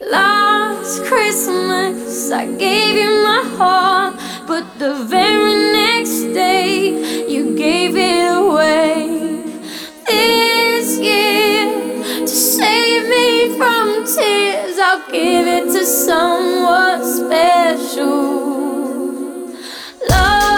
Last Christmas, I gave you my heart, but the very next day, you gave it away. This year, to save me from tears, I'll give it to someone special. Love.